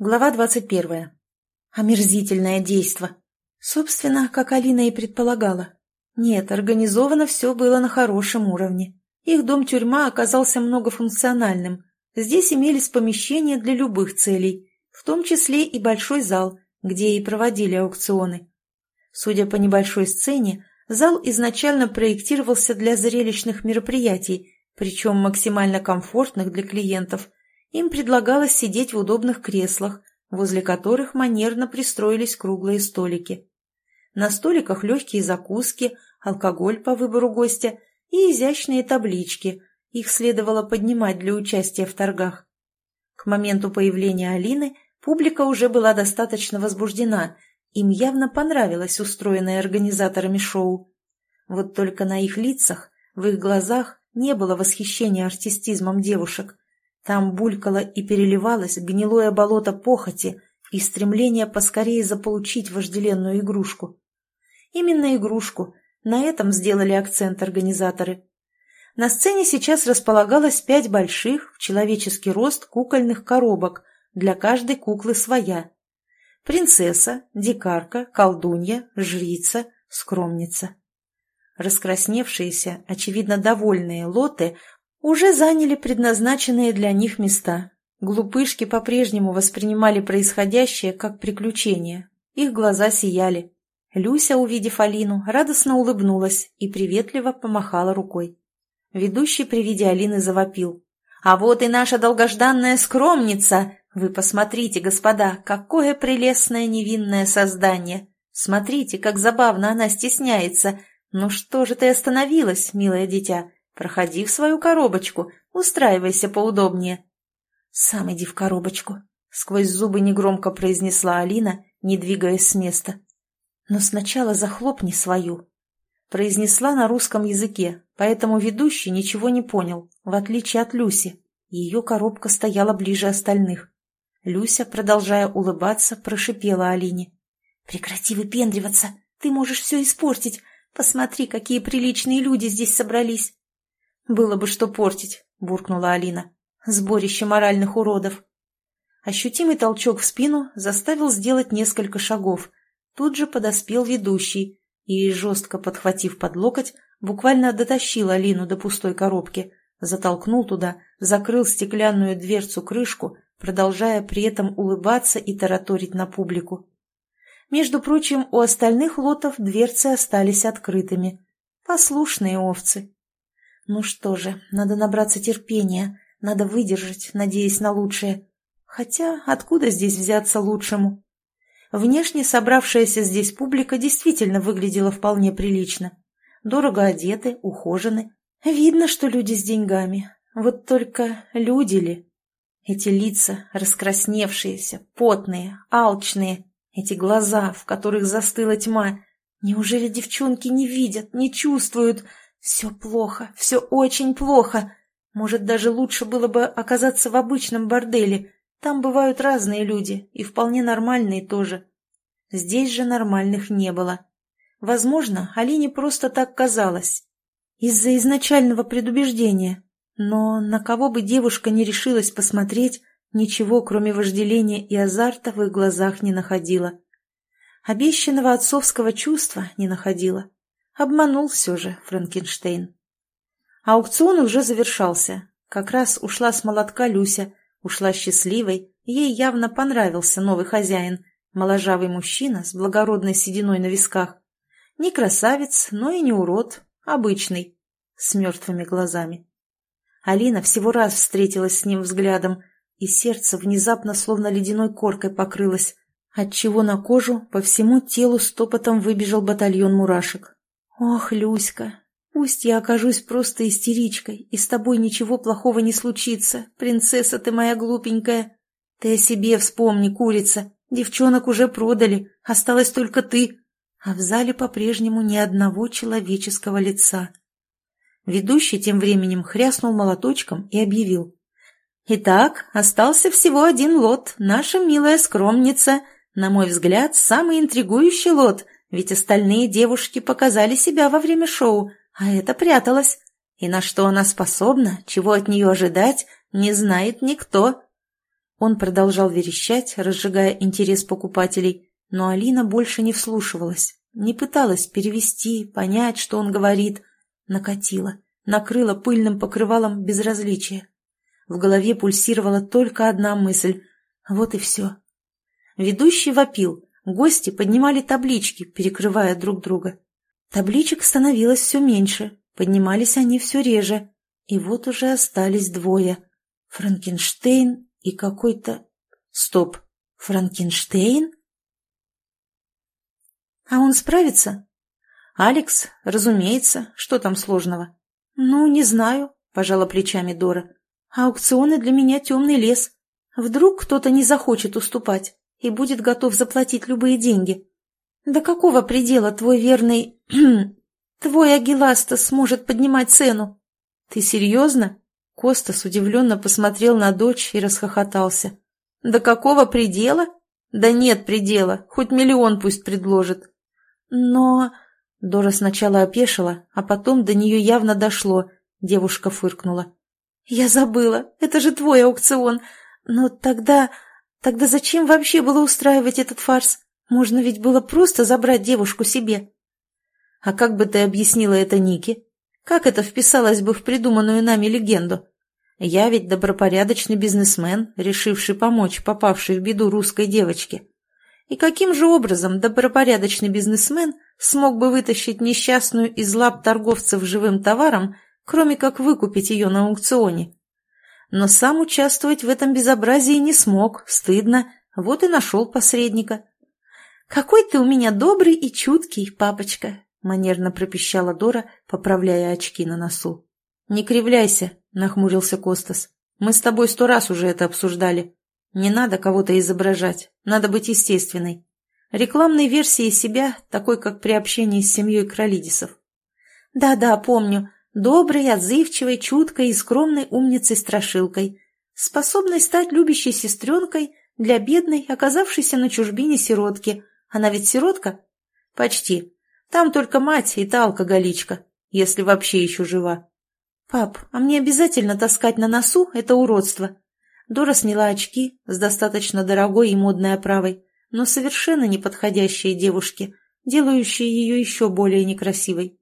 Глава двадцать первая. Омерзительное действо. Собственно, как Алина и предполагала. Нет, организовано все было на хорошем уровне. Их дом-тюрьма оказался многофункциональным. Здесь имелись помещения для любых целей, в том числе и большой зал, где и проводили аукционы. Судя по небольшой сцене, зал изначально проектировался для зрелищных мероприятий, причем максимально комфортных для клиентов – им предлагалось сидеть в удобных креслах, возле которых манерно пристроились круглые столики. На столиках легкие закуски, алкоголь по выбору гостя и изящные таблички. Их следовало поднимать для участия в торгах. К моменту появления Алины публика уже была достаточно возбуждена, им явно понравилось устроенное организаторами шоу. Вот только на их лицах, в их глазах не было восхищения артистизмом девушек, там булькало и переливалось гнилое болото похоти и стремление поскорее заполучить вожделенную игрушку. Именно игрушку. На этом сделали акцент организаторы. На сцене сейчас располагалось пять больших, в человеческий рост, кукольных коробок, для каждой куклы своя. Принцесса, дикарка, колдунья, жрица, скромница. Раскрасневшиеся, очевидно довольные лоты уже заняли предназначенные для них места. Глупышки по-прежнему воспринимали происходящее как приключение. Их глаза сияли. Люся, увидев Алину, радостно улыбнулась и приветливо помахала рукой. Ведущий при виде Алины завопил. «А вот и наша долгожданная скромница! Вы посмотрите, господа, какое прелестное невинное создание! Смотрите, как забавно она стесняется! Ну что же ты остановилась, милое дитя? Проходи в свою коробочку, устраивайся поудобнее. Сам иди в коробочку, сквозь зубы негромко произнесла Алина, не двигаясь с места. Но сначала захлопни свою. Произнесла на русском языке, поэтому ведущий ничего не понял, в отличие от Люси. Ее коробка стояла ближе остальных. Люся, продолжая улыбаться, прошипела Алине. «Прекрати выпендриваться, ты можешь все испортить. Посмотри, какие приличные люди здесь собрались. «Было бы что портить», — буркнула Алина. «Сборище моральных уродов». Ощутимый толчок в спину заставил сделать несколько шагов. Тут же подоспел ведущий и, жестко подхватив под локоть, буквально дотащил Алину до пустой коробки, затолкнул туда, закрыл стеклянную дверцу-крышку, продолжая при этом улыбаться и тараторить на публику. Между прочим, у остальных лотов дверцы остались открытыми. Послушные овцы. Ну что же, надо набраться терпения, надо выдержать, надеясь на лучшее. Хотя откуда здесь взяться лучшему? Внешне собравшаяся здесь публика действительно выглядела вполне прилично. Дорого одеты, ухожены. Видно, что люди с деньгами. Вот только люди ли? Эти лица, раскрасневшиеся, потные, алчные, эти глаза, в которых застыла тьма. Неужели девчонки не видят, не чувствуют, все плохо, все очень плохо. Может, даже лучше было бы оказаться в обычном борделе. Там бывают разные люди, и вполне нормальные тоже. Здесь же нормальных не было. Возможно, Алине просто так казалось. Из-за изначального предубеждения. Но на кого бы девушка не решилась посмотреть, ничего, кроме вожделения и азарта, в их глазах не находила. Обещанного отцовского чувства не находила. Обманул все же Франкенштейн. Аукцион уже завершался. Как раз ушла с молотка Люся, ушла счастливой, ей явно понравился новый хозяин, моложавый мужчина с благородной сединой на висках. Не красавец, но и не урод, обычный, с мертвыми глазами. Алина всего раз встретилась с ним взглядом, и сердце внезапно словно ледяной коркой покрылось, отчего на кожу по всему телу стопотом выбежал батальон мурашек. «Ох, Люська, пусть я окажусь просто истеричкой, и с тобой ничего плохого не случится, принцесса ты моя глупенькая. Ты о себе вспомни, курица, девчонок уже продали, осталась только ты, а в зале по-прежнему ни одного человеческого лица». Ведущий тем временем хряснул молоточком и объявил. «Итак, остался всего один лот, наша милая скромница, на мой взгляд, самый интригующий лот — ведь остальные девушки показали себя во время шоу, а это пряталась. И на что она способна, чего от нее ожидать, не знает никто. Он продолжал верещать, разжигая интерес покупателей, но Алина больше не вслушивалась, не пыталась перевести, понять, что он говорит. Накатила, накрыла пыльным покрывалом безразличия. В голове пульсировала только одна мысль. Вот и все. Ведущий вопил, гости поднимали таблички, перекрывая друг друга. Табличек становилось все меньше, поднимались они все реже. И вот уже остались двое. Франкенштейн и какой-то... Стоп, Франкенштейн? А он справится? Алекс, разумеется, что там сложного? Ну, не знаю, пожала плечами Дора. Аукционы для меня темный лес. Вдруг кто-то не захочет уступать и будет готов заплатить любые деньги. До какого предела твой верный... твой Агиластас сможет поднимать цену? Ты серьезно? Костас удивленно посмотрел на дочь и расхохотался. До какого предела? Да нет предела, хоть миллион пусть предложит. Но... Дора сначала опешила, а потом до нее явно дошло. Девушка фыркнула. «Я забыла, это же твой аукцион. Но тогда... Тогда зачем вообще было устраивать этот фарс? Можно ведь было просто забрать девушку себе». «А как бы ты объяснила это Нике? Как это вписалось бы в придуманную нами легенду? Я ведь добропорядочный бизнесмен, решивший помочь попавшей в беду русской девочке. И каким же образом добропорядочный бизнесмен смог бы вытащить несчастную из лап торговцев живым товаром, кроме как выкупить ее на аукционе? Но сам участвовать в этом безобразии не смог, стыдно, вот и нашел посредника. «Какой ты у меня добрый и чуткий, папочка!» — манерно пропищала Дора, поправляя очки на носу. «Не кривляйся», — нахмурился Костас. «Мы с тобой сто раз уже это обсуждали. Не надо кого-то изображать, надо быть естественной. Рекламной версией себя, такой как при общении с семьей Кролидисов. Да-да, помню. Доброй, отзывчивой, чуткой и скромной умницей-страшилкой. Способной стать любящей сестренкой для бедной, оказавшейся на чужбине сиротки. Она ведь сиротка? Почти. Там только мать и та алкоголичка, если вообще еще жива. Пап, а мне обязательно таскать на носу это уродство? Дора сняла очки с достаточно дорогой и модной оправой, но совершенно неподходящие девушке, делающие ее еще более некрасивой.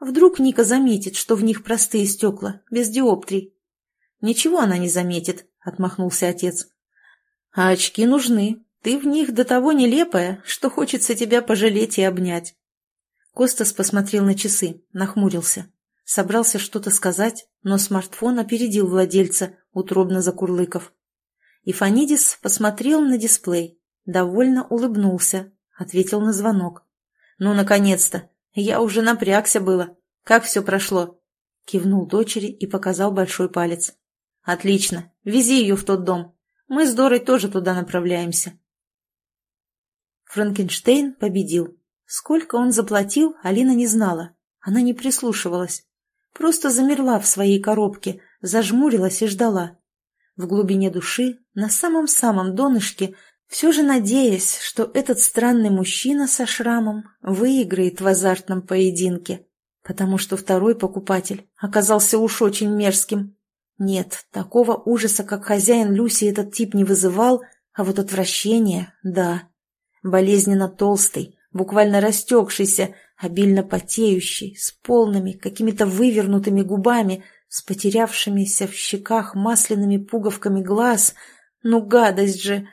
Вдруг Ника заметит, что в них простые стекла, без диоптрий. «Ничего она не заметит», — отмахнулся отец. «А очки нужны. Ты в них до того нелепая, что хочется тебя пожалеть и обнять». Костас посмотрел на часы, нахмурился. Собрался что-то сказать, но смартфон опередил владельца, утробно закурлыков. И Фанидис посмотрел на дисплей, довольно улыбнулся, ответил на звонок. «Ну, наконец-то! Я уже напрягся было. Как все прошло?» Кивнул дочери и показал большой палец. «Отлично. Вези ее в тот дом. Мы с Дорой тоже туда направляемся». Франкенштейн победил. Сколько он заплатил, Алина не знала. Она не прислушивалась. Просто замерла в своей коробке, зажмурилась и ждала. В глубине души, на самом-самом донышке, все же надеясь, что этот странный мужчина со шрамом выиграет в азартном поединке, потому что второй покупатель оказался уж очень мерзким. Нет, такого ужаса, как хозяин Люси, этот тип не вызывал, а вот отвращение — да. Болезненно толстый, буквально растекшийся, обильно потеющий, с полными, какими-то вывернутыми губами, с потерявшимися в щеках масляными пуговками глаз. Ну, гадость же!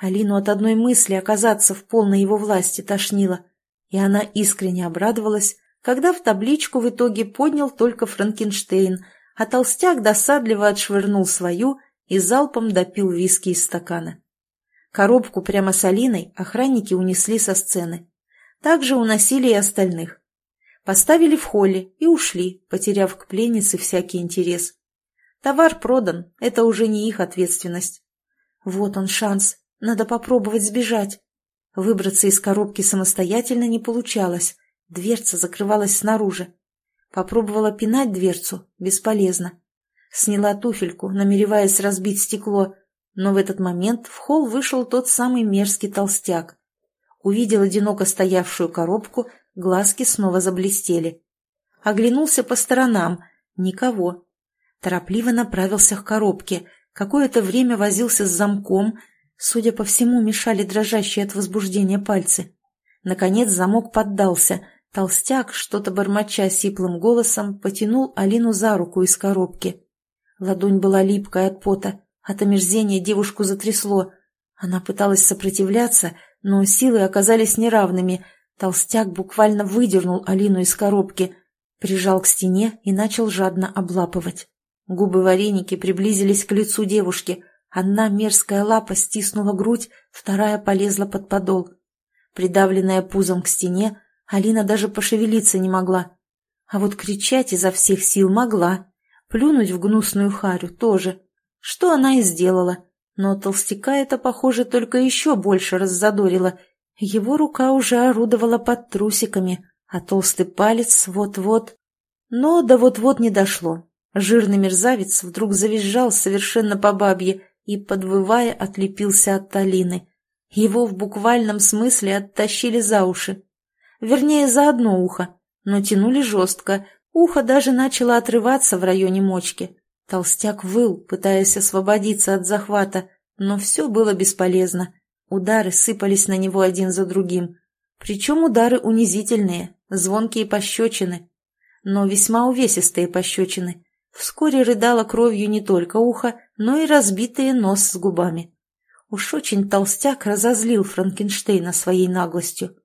Алину от одной мысли оказаться в полной его власти тошнило, и она искренне обрадовалась, когда в табличку в итоге поднял только Франкенштейн, а толстяк досадливо отшвырнул свою и залпом допил виски из стакана. Коробку прямо с Алиной охранники унесли со сцены. Также уносили и остальных. Поставили в холле и ушли, потеряв к пленнице всякий интерес. Товар продан, это уже не их ответственность. Вот он шанс, надо попробовать сбежать. Выбраться из коробки самостоятельно не получалось, дверца закрывалась снаружи. Попробовала пинать дверцу, бесполезно. Сняла туфельку, намереваясь разбить стекло, но в этот момент в холл вышел тот самый мерзкий толстяк увидел одиноко стоявшую коробку, глазки снова заблестели. Оглянулся по сторонам. Никого. Торопливо направился к коробке. какое-то время возился с замком, судя по всему, мешали дрожащие от возбуждения пальцы. Наконец замок поддался. Толстяк, что-то бормоча сиплым голосом, потянул Алину за руку из коробки. Ладонь была липкая от пота. От омерзения девушку затрясло. Она пыталась сопротивляться, но силы оказались неравными. Толстяк буквально выдернул Алину из коробки, прижал к стене и начал жадно облапывать. Губы вареники приблизились к лицу девушки. Одна мерзкая лапа стиснула грудь, вторая полезла под подол. Придавленная пузом к стене, Алина даже пошевелиться не могла. А вот кричать изо всех сил могла. Плюнуть в гнусную харю тоже. Что она и сделала. Но толстяка это, похоже, только еще больше раззадорило. Его рука уже орудовала под трусиками, а толстый палец вот-вот... Но да вот-вот не дошло. Жирный мерзавец вдруг завизжал совершенно по бабье и, подвывая, отлепился от Талины. Его в буквальном смысле оттащили за уши. Вернее, за одно ухо, но тянули жестко. Ухо даже начало отрываться в районе мочки. Толстяк выл, пытаясь освободиться от захвата, но все было бесполезно. Удары сыпались на него один за другим. Причем удары унизительные, звонкие пощечины. Но весьма увесистые пощечины. Вскоре рыдало кровью не только ухо, но и разбитые нос с губами. Уж очень толстяк разозлил Франкенштейна своей наглостью.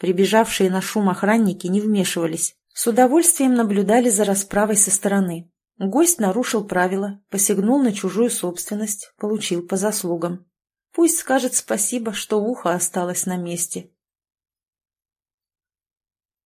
Прибежавшие на шум охранники не вмешивались. С удовольствием наблюдали за расправой со стороны. Гость нарушил правила, посягнул на чужую собственность, получил по заслугам. Пусть скажет спасибо, что ухо осталось на месте.